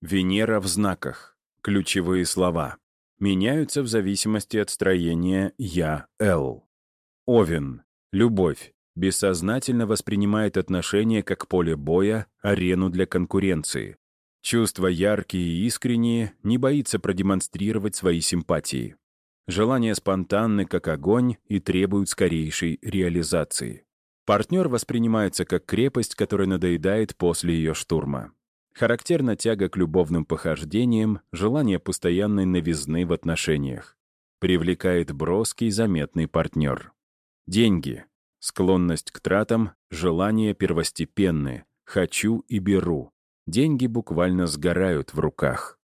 Венера в знаках. Ключевые слова. Меняются в зависимости от строения «я-л». Овен. Любовь. Бессознательно воспринимает отношения как поле боя, арену для конкуренции. Чувства яркие и искренние, не боится продемонстрировать свои симпатии. Желания спонтанны, как огонь, и требуют скорейшей реализации. Партнер воспринимается как крепость, которая надоедает после ее штурма. Характерна тяга к любовным похождениям, желание постоянной новизны в отношениях. Привлекает броский, заметный партнер. Деньги. Склонность к тратам, желания первостепенные. Хочу и беру. Деньги буквально сгорают в руках.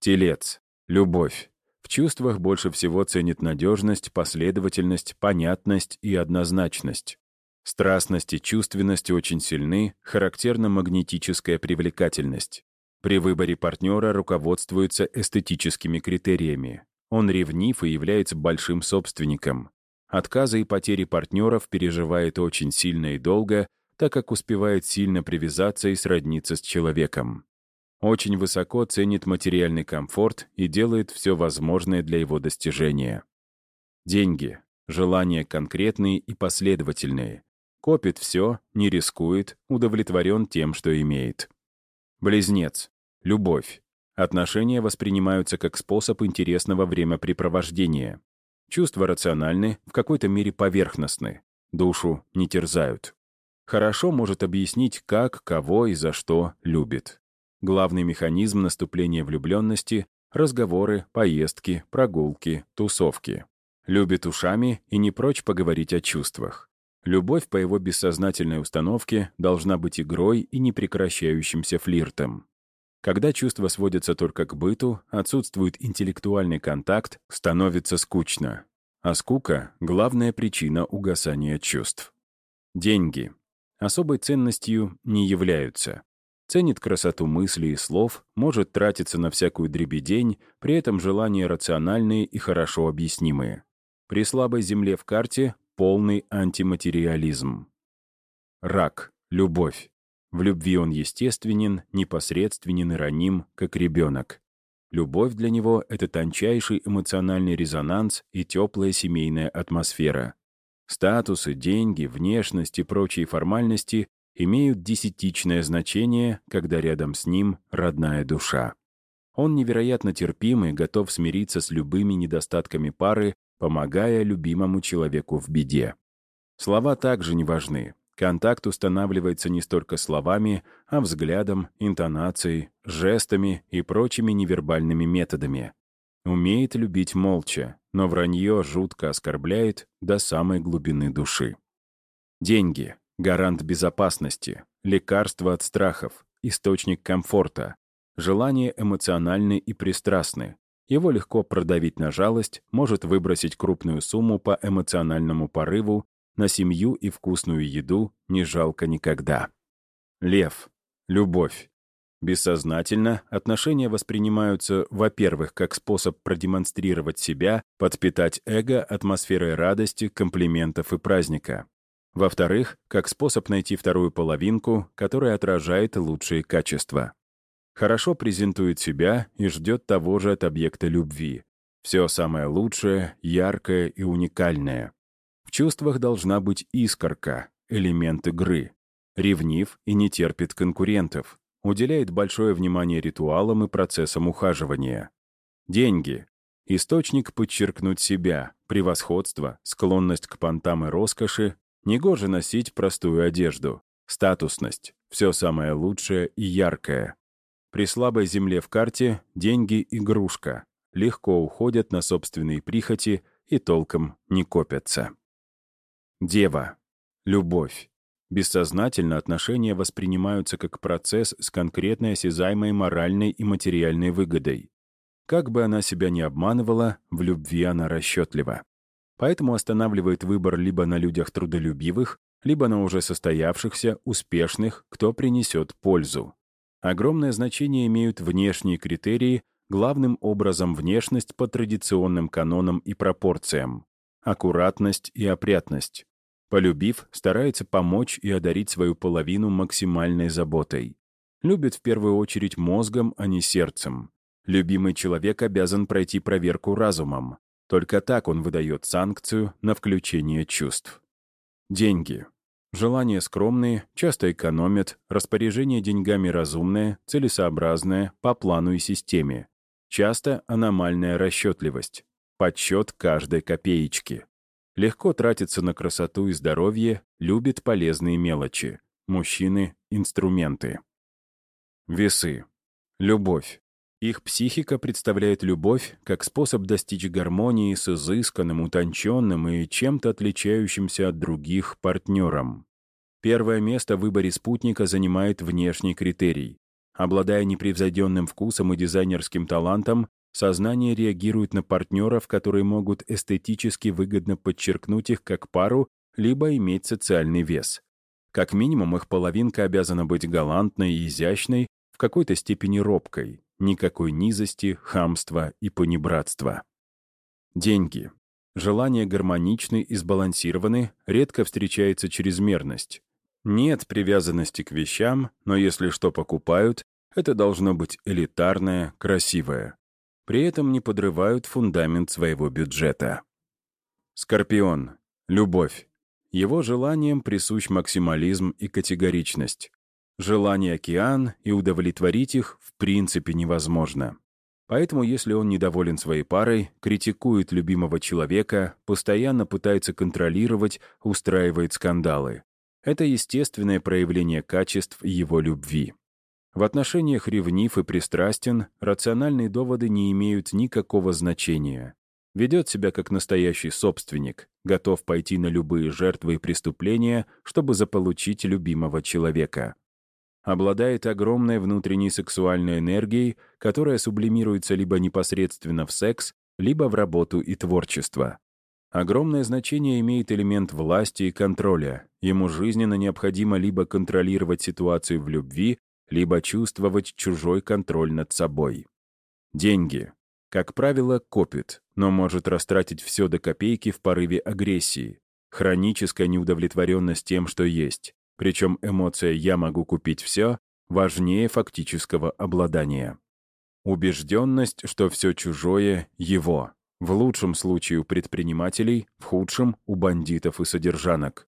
Телец. Любовь. В чувствах больше всего ценит надежность, последовательность, понятность и однозначность. Страстность и чувственность очень сильны, характерна магнетическая привлекательность. При выборе партнера руководствуется эстетическими критериями. Он ревнив и является большим собственником. Отказы и потери партнеров переживает очень сильно и долго, так как успевает сильно привязаться и сродниться с человеком. Очень высоко ценит материальный комфорт и делает все возможное для его достижения. Деньги. Желания конкретные и последовательные. Копит все, не рискует, удовлетворен тем, что имеет. Близнец. Любовь. Отношения воспринимаются как способ интересного времяпрепровождения. Чувства рациональны, в какой-то мере поверхностны. Душу не терзают. Хорошо может объяснить, как, кого и за что любит. Главный механизм наступления влюбленности — разговоры, поездки, прогулки, тусовки. Любит ушами и не прочь поговорить о чувствах. Любовь по его бессознательной установке должна быть игрой и непрекращающимся флиртом. Когда чувства сводятся только к быту, отсутствует интеллектуальный контакт, становится скучно. А скука — главная причина угасания чувств. Деньги. Особой ценностью не являются. Ценит красоту мыслей и слов, может тратиться на всякую дребедень, при этом желания рациональные и хорошо объяснимые. При слабой земле в карте — полный антиматериализм. Рак. Любовь. В любви он естественен, непосредственен и раним, как ребенок. Любовь для него — это тончайший эмоциональный резонанс и теплая семейная атмосфера. Статусы, деньги, внешность и прочие формальности имеют десятичное значение, когда рядом с ним родная душа. Он невероятно терпим и готов смириться с любыми недостатками пары, помогая любимому человеку в беде. Слова также не важны. Контакт устанавливается не столько словами, а взглядом, интонацией, жестами и прочими невербальными методами. Умеет любить молча, но вранье жутко оскорбляет до самой глубины души. Деньги — гарант безопасности, лекарство от страхов, источник комфорта, желание эмоциональны и пристрастны. Его легко продавить на жалость, может выбросить крупную сумму по эмоциональному порыву на семью и вкусную еду не жалко никогда. Лев. Любовь. Бессознательно отношения воспринимаются, во-первых, как способ продемонстрировать себя, подпитать эго атмосферой радости, комплиментов и праздника. Во-вторых, как способ найти вторую половинку, которая отражает лучшие качества. Хорошо презентует себя и ждет того же от объекта любви. Все самое лучшее, яркое и уникальное чувствах должна быть искорка, элемент игры. Ревнив и не терпит конкурентов. Уделяет большое внимание ритуалам и процессам ухаживания. Деньги. Источник подчеркнуть себя, превосходство, склонность к понтам и роскоши. Негоже носить простую одежду. Статусность. Все самое лучшее и яркое. При слабой земле в карте деньги — игрушка. Легко уходят на собственные прихоти и толком не копятся. Дева. Любовь. Бессознательно отношения воспринимаются как процесс с конкретной осязаемой моральной и материальной выгодой. Как бы она себя ни обманывала, в любви она расчетлива. Поэтому останавливает выбор либо на людях трудолюбивых, либо на уже состоявшихся, успешных, кто принесет пользу. Огромное значение имеют внешние критерии, главным образом внешность по традиционным канонам и пропорциям, аккуратность и опрятность, Полюбив, старается помочь и одарить свою половину максимальной заботой. Любит в первую очередь мозгом, а не сердцем. Любимый человек обязан пройти проверку разумом. Только так он выдает санкцию на включение чувств. Деньги. Желания скромные, часто экономят, распоряжение деньгами разумное, целесообразное, по плану и системе. Часто аномальная расчетливость. Подсчет каждой копеечки. Легко тратится на красоту и здоровье, любит полезные мелочи. Мужчины — инструменты. Весы. Любовь. Их психика представляет любовь как способ достичь гармонии с изысканным, утонченным и чем-то отличающимся от других партнером. Первое место в выборе спутника занимает внешний критерий. Обладая непревзойденным вкусом и дизайнерским талантом, сознание реагирует на партнеров, которые могут эстетически выгодно подчеркнуть их как пару, либо иметь социальный вес. Как минимум, их половинка обязана быть галантной и изящной, в какой-то степени робкой, никакой низости, хамства и понебратства. Деньги. Желания гармоничны и сбалансированы, редко встречается чрезмерность. Нет привязанности к вещам, но если что покупают, это должно быть элитарное, красивое. При этом не подрывают фундамент своего бюджета. Скорпион. Любовь. Его желаниям присущ максимализм и категоричность. Желание океан, и удовлетворить их в принципе невозможно. Поэтому, если он недоволен своей парой, критикует любимого человека, постоянно пытается контролировать, устраивает скандалы. Это естественное проявление качеств его любви. В отношениях ревнив и пристрастен, рациональные доводы не имеют никакого значения. Ведет себя как настоящий собственник, готов пойти на любые жертвы и преступления, чтобы заполучить любимого человека обладает огромной внутренней сексуальной энергией, которая сублимируется либо непосредственно в секс, либо в работу и творчество. Огромное значение имеет элемент власти и контроля. Ему жизненно необходимо либо контролировать ситуацию в любви, либо чувствовать чужой контроль над собой. Деньги. Как правило, копит, но может растратить все до копейки в порыве агрессии. Хроническая неудовлетворенность тем, что есть. Причем эмоция «я могу купить все» важнее фактического обладания. Убежденность, что все чужое — его. В лучшем случае у предпринимателей, в худшем — у бандитов и содержанок.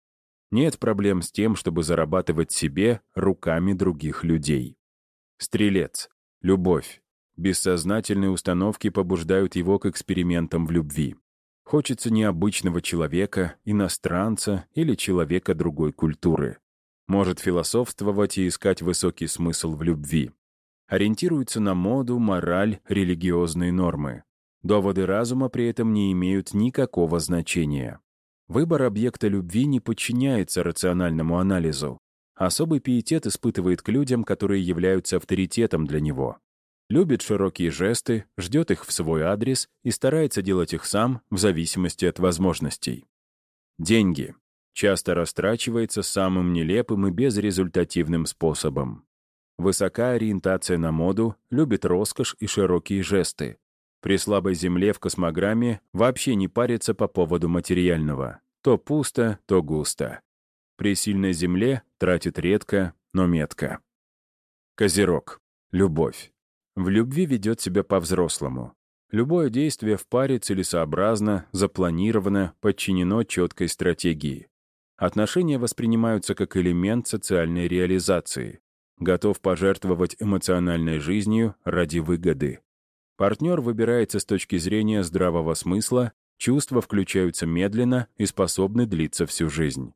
Нет проблем с тем, чтобы зарабатывать себе руками других людей. Стрелец. Любовь. Бессознательные установки побуждают его к экспериментам в любви. Хочется необычного человека, иностранца или человека другой культуры может философствовать и искать высокий смысл в любви. Ориентируется на моду, мораль, религиозные нормы. Доводы разума при этом не имеют никакого значения. Выбор объекта любви не подчиняется рациональному анализу. Особый пиетет испытывает к людям, которые являются авторитетом для него. Любит широкие жесты, ждет их в свой адрес и старается делать их сам в зависимости от возможностей. Деньги часто растрачивается самым нелепым и безрезультативным способом. Высока ориентация на моду, любит роскошь и широкие жесты. При слабой земле в космограмме вообще не парится по поводу материального. То пусто, то густо. При сильной земле тратит редко, но метко. Козерог. Любовь. В любви ведет себя по-взрослому. Любое действие в паре целесообразно, запланировано, подчинено четкой стратегии. Отношения воспринимаются как элемент социальной реализации. Готов пожертвовать эмоциональной жизнью ради выгоды. Партнер выбирается с точки зрения здравого смысла, чувства включаются медленно и способны длиться всю жизнь.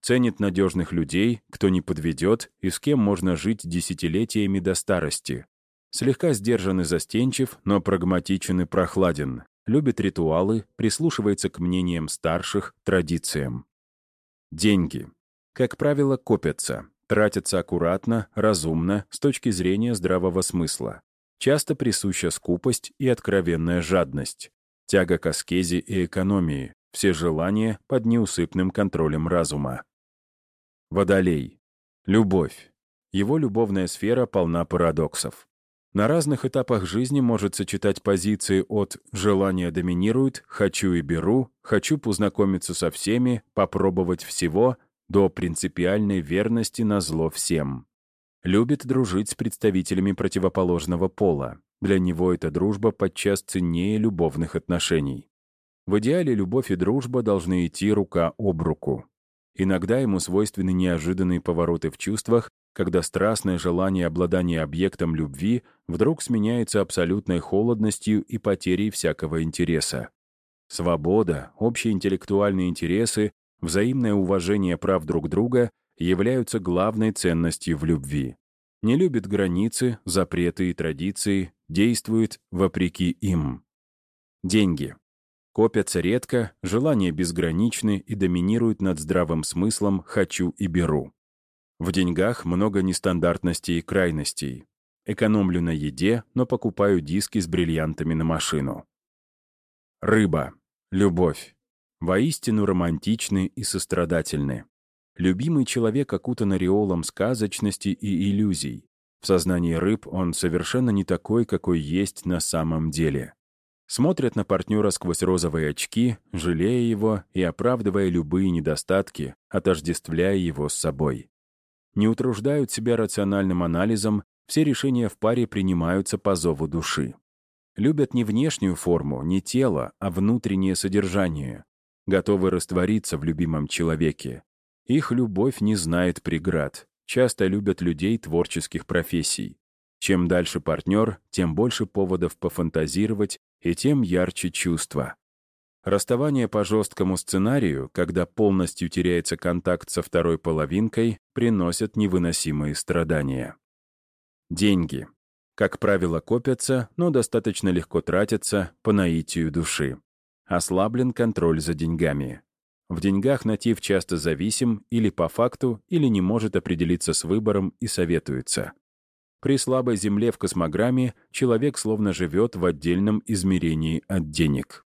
Ценит надежных людей, кто не подведет и с кем можно жить десятилетиями до старости. Слегка сдержан и застенчив, но прагматичен и прохладен. Любит ритуалы, прислушивается к мнениям старших, традициям. Деньги. Как правило, копятся, тратятся аккуратно, разумно, с точки зрения здравого смысла. Часто присуща скупость и откровенная жадность, тяга к аскезе и экономии, все желания под неусыпным контролем разума. Водолей. Любовь. Его любовная сфера полна парадоксов. На разных этапах жизни может сочетать позиции от «желание доминирует», «хочу и беру», «хочу познакомиться со всеми», «попробовать всего» до принципиальной верности на зло всем. Любит дружить с представителями противоположного пола. Для него эта дружба подчас ценнее любовных отношений. В идеале любовь и дружба должны идти рука об руку. Иногда ему свойственны неожиданные повороты в чувствах, когда страстное желание обладания объектом любви вдруг сменяется абсолютной холодностью и потерей всякого интереса. Свобода, общие интеллектуальные интересы, взаимное уважение прав друг друга являются главной ценностью в любви. Не любит границы, запреты и традиции, действует вопреки им. Деньги. Копятся редко, желания безграничны и доминируют над здравым смыслом «хочу и беру». В деньгах много нестандартностей и крайностей. Экономлю на еде, но покупаю диски с бриллиантами на машину. Рыба. Любовь. Воистину романтичны и сострадательны. Любимый человек окутан ореолом сказочности и иллюзий. В сознании рыб он совершенно не такой, какой есть на самом деле. Смотрят на партнера сквозь розовые очки, жалея его и оправдывая любые недостатки, отождествляя его с собой. Не утруждают себя рациональным анализом, все решения в паре принимаются по зову души. Любят не внешнюю форму, не тело, а внутреннее содержание. Готовы раствориться в любимом человеке, их любовь не знает преград. Часто любят людей творческих профессий. Чем дальше партнер, тем больше поводов пофантазировать и тем ярче чувства. Расставание по жесткому сценарию, когда полностью теряется контакт со второй половинкой, приносят невыносимые страдания. Деньги. Как правило, копятся, но достаточно легко тратятся по наитию души. Ослаблен контроль за деньгами. В деньгах натив часто зависим или по факту, или не может определиться с выбором и советуется. При слабой земле в космограмме человек словно живет в отдельном измерении от денег.